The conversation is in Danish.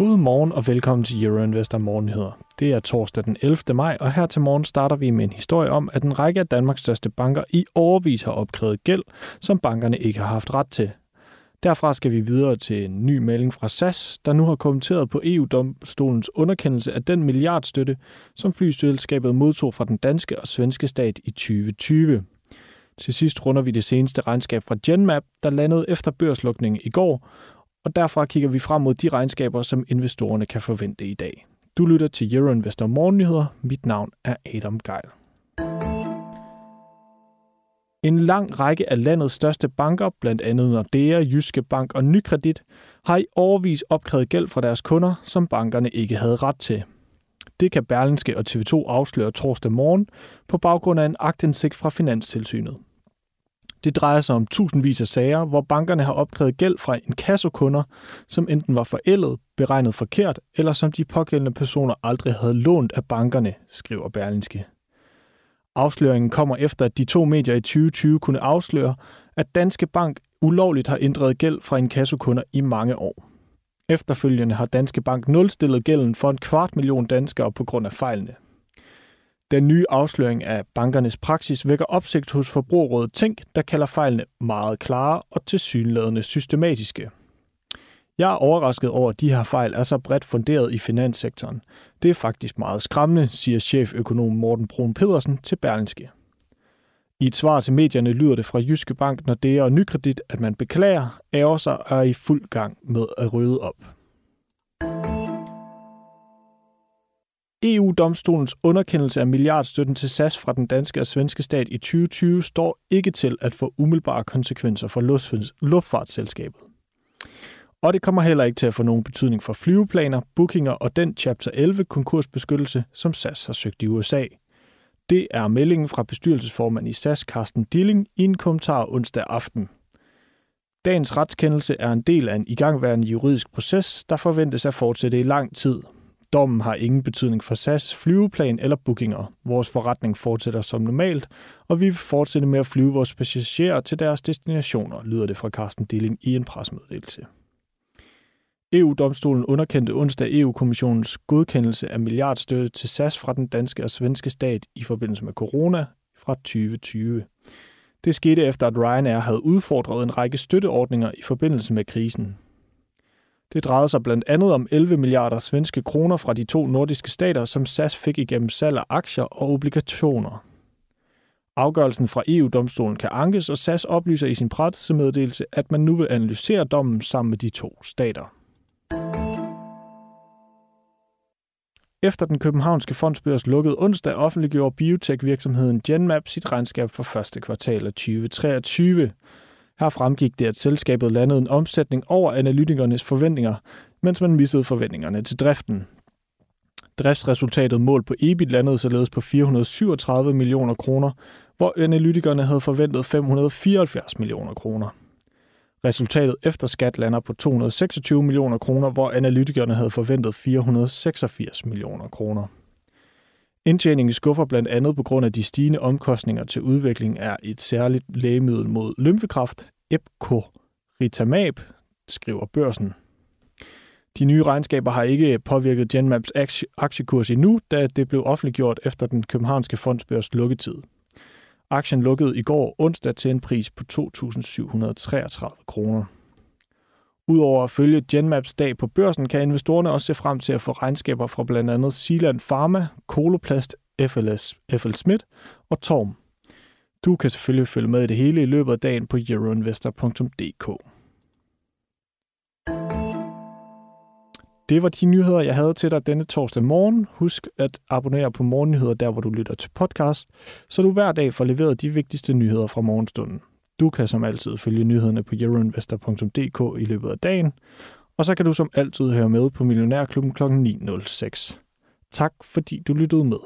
God morgen og velkommen til Euroinvestor Morgennyheder. Det er torsdag den 11. maj, og her til morgen starter vi med en historie om, at en række af Danmarks største banker i overvis har opkrævet gæld, som bankerne ikke har haft ret til. Derfra skal vi videre til en ny melding fra SAS, der nu har kommenteret på EU-domstolens underkendelse af den milliardstøtte, som flyselskabet modtog fra den danske og svenske stat i 2020. Til sidst runder vi det seneste regnskab fra Genmap, der landede efter børslukningen i går, og derfra kigger vi frem mod de regnskaber, som investorerne kan forvente i dag. Du lytter til Euroinvestor Morgennyheder. Mit navn er Adam Geil. En lang række af landets største banker, blandt andet Nordea, Jyske Bank og Nykredit, har i overvis opkrævet gæld fra deres kunder, som bankerne ikke havde ret til. Det kan Berlinske og TV2 afsløre torsdag morgen på baggrund af en agtindsigt fra Finanstilsynet. Det drejer sig om tusindvis af sager, hvor bankerne har opkrævet gæld fra en kassokunder, som enten var forældet, beregnet forkert, eller som de pågældende personer aldrig havde lånt af bankerne, skriver Berlinske. Afsløringen kommer efter, at de to medier i 2020 kunne afsløre, at Danske Bank ulovligt har inddrevet gæld fra en kassokunder i mange år. Efterfølgende har Danske Bank nulstillet gælden for en kvart million danskere på grund af fejlene. Den nye afsløring af bankernes praksis vækker opsigt hos Forbrugerrådet Tænk, der kalder fejlene meget klare og tilsyneladende systematiske. Jeg er overrasket over, at de her fejl er så bredt funderet i finanssektoren. Det er faktisk meget skræmmende, siger cheføkonom Morten Brun Pedersen til Berlinske. I et svar til medierne lyder det fra Jyske Bank, når det er Nykredit, at man beklager, ærger sig og er i fuld gang med at rydde op. EU-domstolens underkendelse af milliardstøtten til SAS fra den danske og svenske stat i 2020 står ikke til at få umiddelbare konsekvenser for luftfartsselskabet. Og det kommer heller ikke til at få nogen betydning for flyveplaner, bookinger og den Chapter 11 konkursbeskyttelse, som SAS har søgt i USA. Det er meldingen fra bestyrelsesformand i SAS, Carsten Dilling, i en kommentar onsdag aften. Dagens retskendelse er en del af en igangværende juridisk proces, der forventes at fortsætte i lang tid, Dommen har ingen betydning for SAS flyveplan eller bookinger. Vores forretning fortsætter som normalt, og vi vil fortsætte med at flyve vores passagerer til deres destinationer, lyder det fra Carsten Dilling i en presmeddelelse. EU-domstolen underkendte onsdag EU-kommissionens godkendelse af milliardstøtte til SAS fra den danske og svenske stat i forbindelse med corona fra 2020. Det skete efter, at Ryanair havde udfordret en række støtteordninger i forbindelse med krisen. Det drejede sig blandt andet om 11 milliarder svenske kroner fra de to nordiske stater, som SAS fik igennem salg af aktier og obligationer. Afgørelsen fra EU-domstolen kan ankes, og SAS oplyser i sin pressemeddelelse, at man nu vil analysere dommen sammen med de to stater. Efter den københavnske fondsbørs lukkede onsdag offentliggjorde biotech-virksomheden Genmap sit regnskab for første kvartal af 2023. Her fremgik det, at selskabet landede en omsætning over analytikernes forventninger, mens man missede forventningerne til driften. Driftsresultatet målt på EBIT landede således på 437 millioner kroner, hvor analytikerne havde forventet 574 millioner kroner. Resultatet efter skat lander på 226 millioner kroner, hvor analytikerne havde forventet 486 millioner kroner. Indtjeningen skuffer blandt andet på grund af de stigende omkostninger til udvikling af et særligt lægemiddel mod lymfekræft, Epcoritamab, skriver børsen. De nye regnskaber har ikke påvirket Genmaps aktiekurs endnu, da det blev offentliggjort efter den københavnske fondsbørs lukketid. Aktien lukkede i går onsdag til en pris på 2.733 kroner. Udover at følge Genmaps dag på børsen, kan investorerne også se frem til at få regnskaber fra blandt andet Sealand Pharma, Coloplast, FLS, FL Schmidt og Torm. Du kan selvfølgelig følge med i det hele i løbet af dagen på euroinvestor.dk. Det var de nyheder, jeg havde til dig denne torsdag morgen. Husk at abonnere på Morgennyheder, der hvor du lytter til podcast, så du hver dag får leveret de vigtigste nyheder fra morgenstunden. Du kan som altid følge nyhederne på euroinvestor.dk i løbet af dagen, og så kan du som altid høre med på Millionærklubben kl. 9.06. Tak fordi du lyttede med.